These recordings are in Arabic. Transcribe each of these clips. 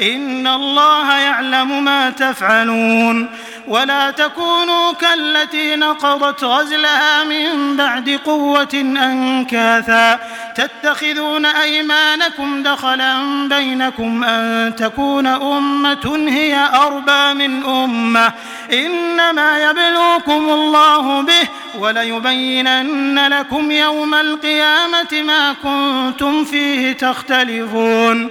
إن الله يعلم ما تفعلون ولا تكونوا كالتي نقضت غزلها من بعد قوة أنكاثا تتخذون أيمانكم دخلا بينكم أن تكون أمة هي أربى من أمة إنما يبلوكم الله به وليبينن لكم يوم القيامة ما كنتم فيه تختلفون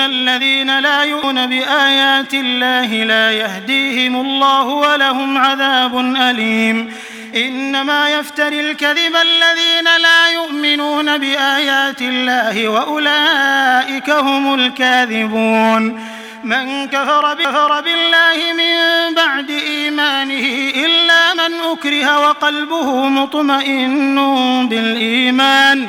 ان الذين لا يؤمنون بايات الله لا يهديهم الله ولهم عذاب اليم. انما يفتري الكذب الذين لا يؤمنون بايات الله واولئك هم الكاذبون. من كفر بفر بالله من بعد ايمانه الا من اكره وقلبه مطمئن بالايمان.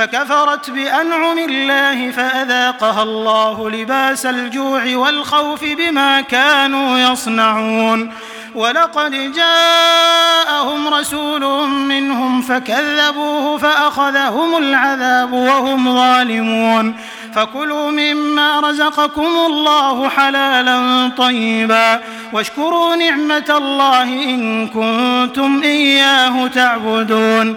فكفرت بأنعم الله فأذاقها الله لباس الجوع والخوف بما كانوا يصنعون. ولقد جاءهم رسول منهم فكذبوه فأخذهم العذاب وهم ظالمون. فكلوا مما رزقكم الله حلالا طيبا. واشكروا نعمة الله إن كنتم إياه تعبدون.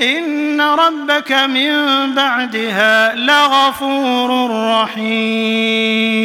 ان ربك من بعدها لغفور رحيم